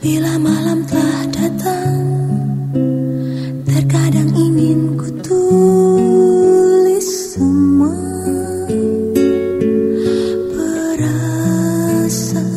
Bila malam telah datang Terkadang ingin ku tulis semua Perasaan.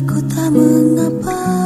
bagiku tak mengapa.